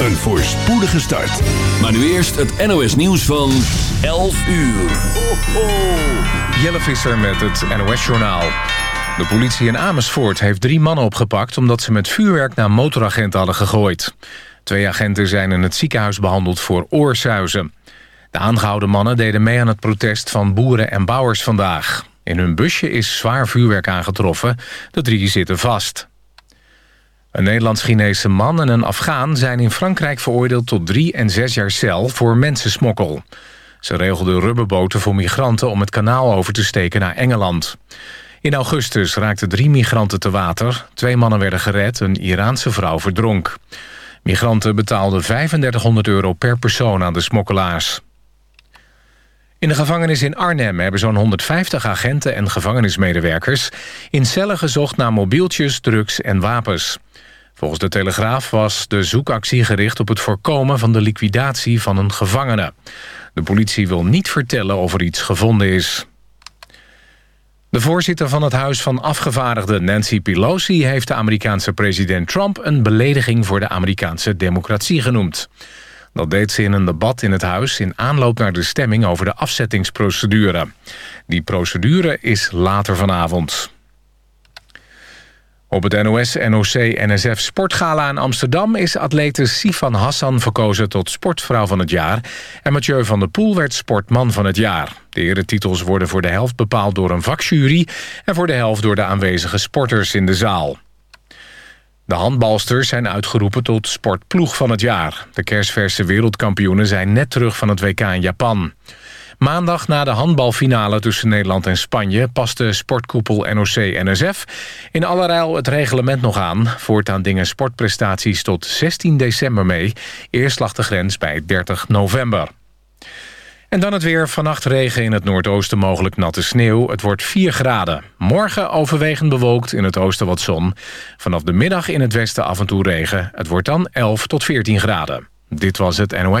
een voorspoedige start. Maar nu eerst het NOS nieuws van 11 uur. Ho. Jelle Visser met het NOS-journaal. De politie in Amersfoort heeft drie mannen opgepakt... omdat ze met vuurwerk naar motoragenten hadden gegooid. Twee agenten zijn in het ziekenhuis behandeld voor oorsuizen. De aangehouden mannen deden mee aan het protest van boeren en bouwers vandaag. In hun busje is zwaar vuurwerk aangetroffen. De drie zitten vast. Een Nederlands-Chinese man en een Afghaan zijn in Frankrijk veroordeeld tot drie en zes jaar cel voor mensensmokkel. Ze regelden rubberboten voor migranten om het kanaal over te steken naar Engeland. In augustus raakten drie migranten te water. Twee mannen werden gered, een Iraanse vrouw verdronk. Migranten betaalden 3500 euro per persoon aan de smokkelaars. In de gevangenis in Arnhem hebben zo'n 150 agenten en gevangenismedewerkers... in cellen gezocht naar mobieltjes, drugs en wapens. Volgens de Telegraaf was de zoekactie gericht op het voorkomen van de liquidatie van een gevangene. De politie wil niet vertellen of er iets gevonden is. De voorzitter van het Huis van Afgevaardigden, Nancy Pelosi... heeft de Amerikaanse president Trump een belediging voor de Amerikaanse democratie genoemd. Dat deed ze in een debat in het huis in aanloop naar de stemming over de afzettingsprocedure. Die procedure is later vanavond. Op het NOS-NOC-NSF Sportgala in Amsterdam... is atlete Sifan Hassan verkozen tot sportvrouw van het jaar... en Mathieu van der Poel werd sportman van het jaar. De eretitels worden voor de helft bepaald door een vakjury... en voor de helft door de aanwezige sporters in de zaal. De handbalsters zijn uitgeroepen tot sportploeg van het jaar. De kerstverse wereldkampioenen zijn net terug van het WK in Japan. Maandag na de handbalfinale tussen Nederland en Spanje... paste sportkoepel NOC-NSF in allerijl het reglement nog aan. Voortaan dingen sportprestaties tot 16 december mee. Eerst lag de grens bij 30 november. En dan het weer. Vannacht regen in het noordoosten mogelijk natte sneeuw. Het wordt 4 graden. Morgen overwegend bewolkt in het oosten wat zon. Vanaf de middag in het westen af en toe regen. Het wordt dan 11 tot 14 graden. Dit was het NOS.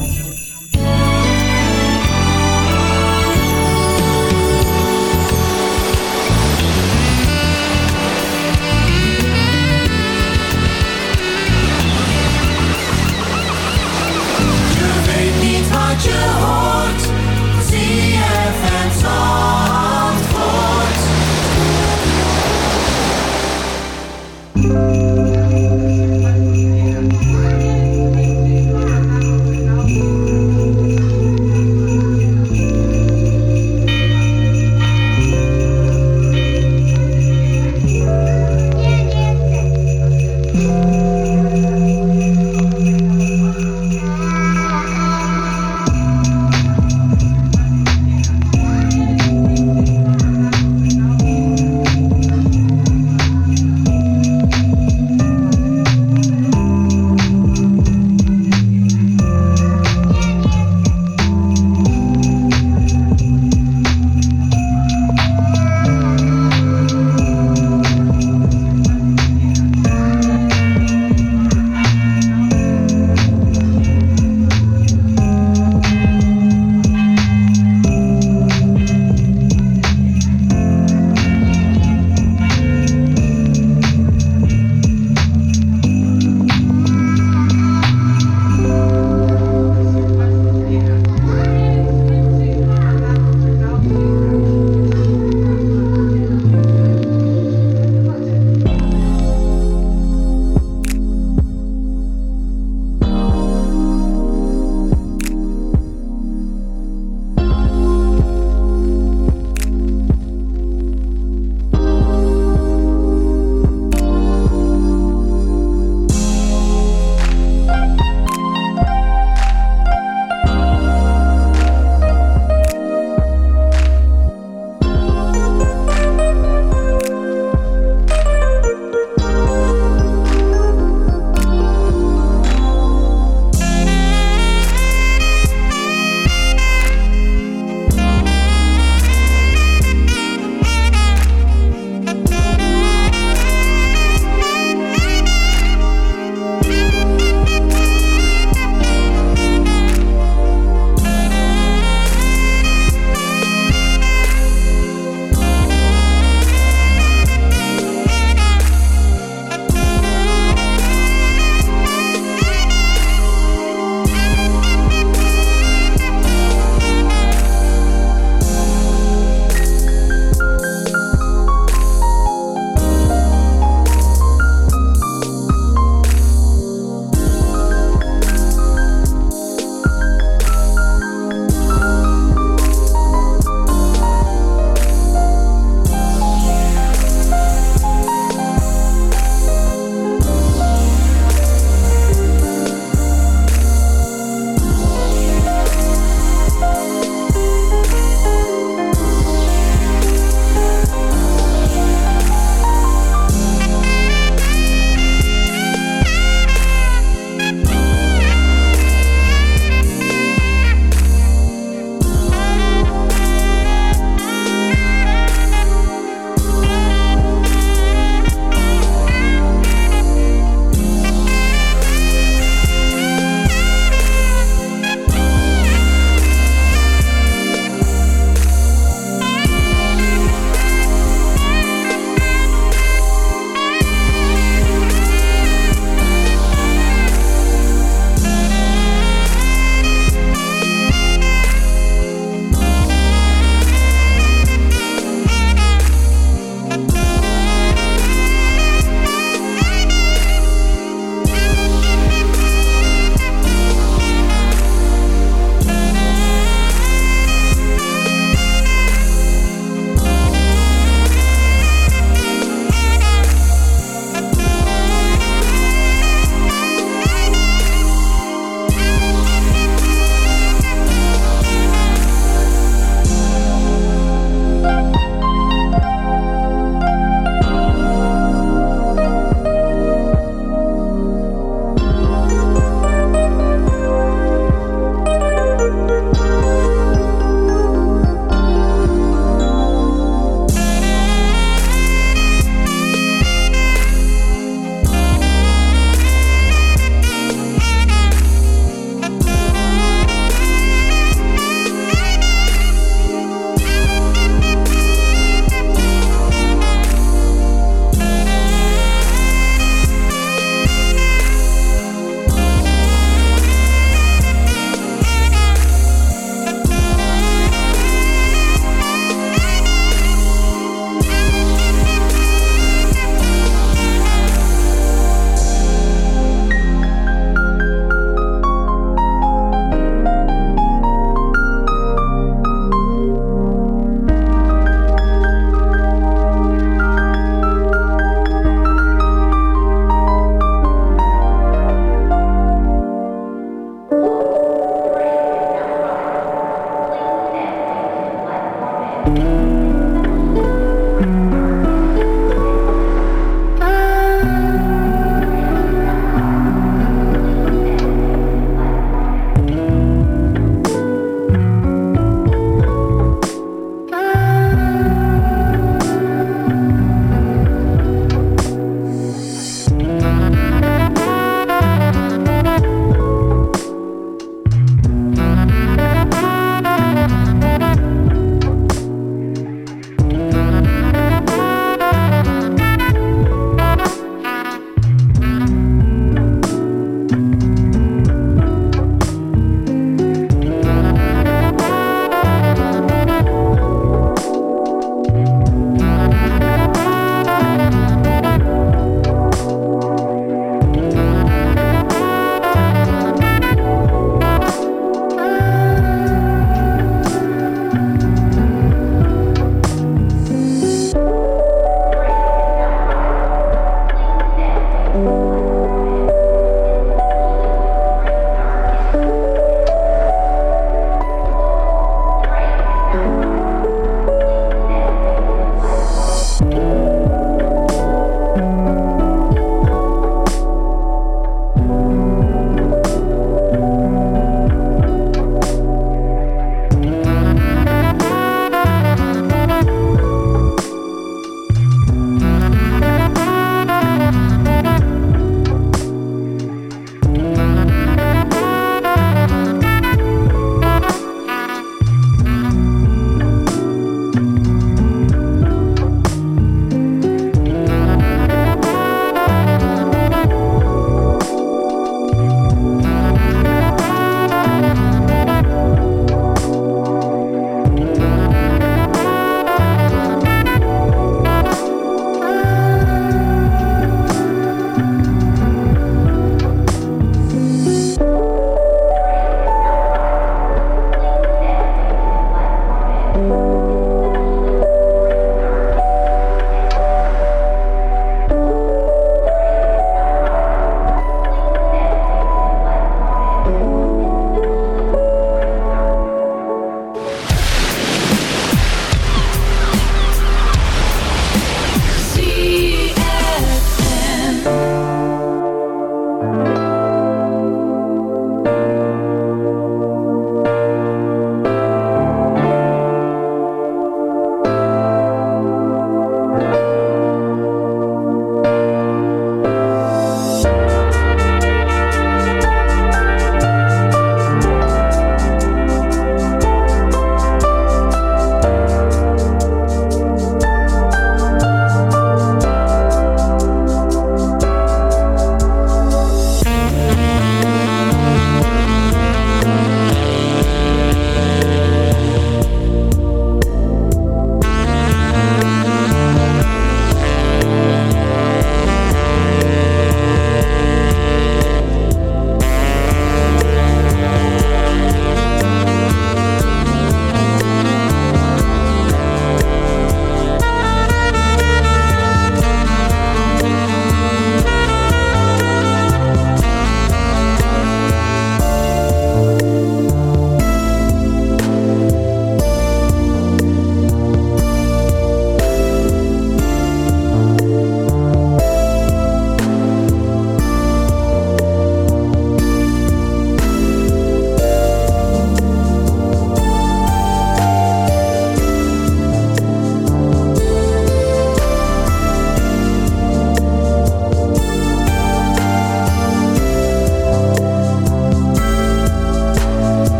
ZFM Zandvoort.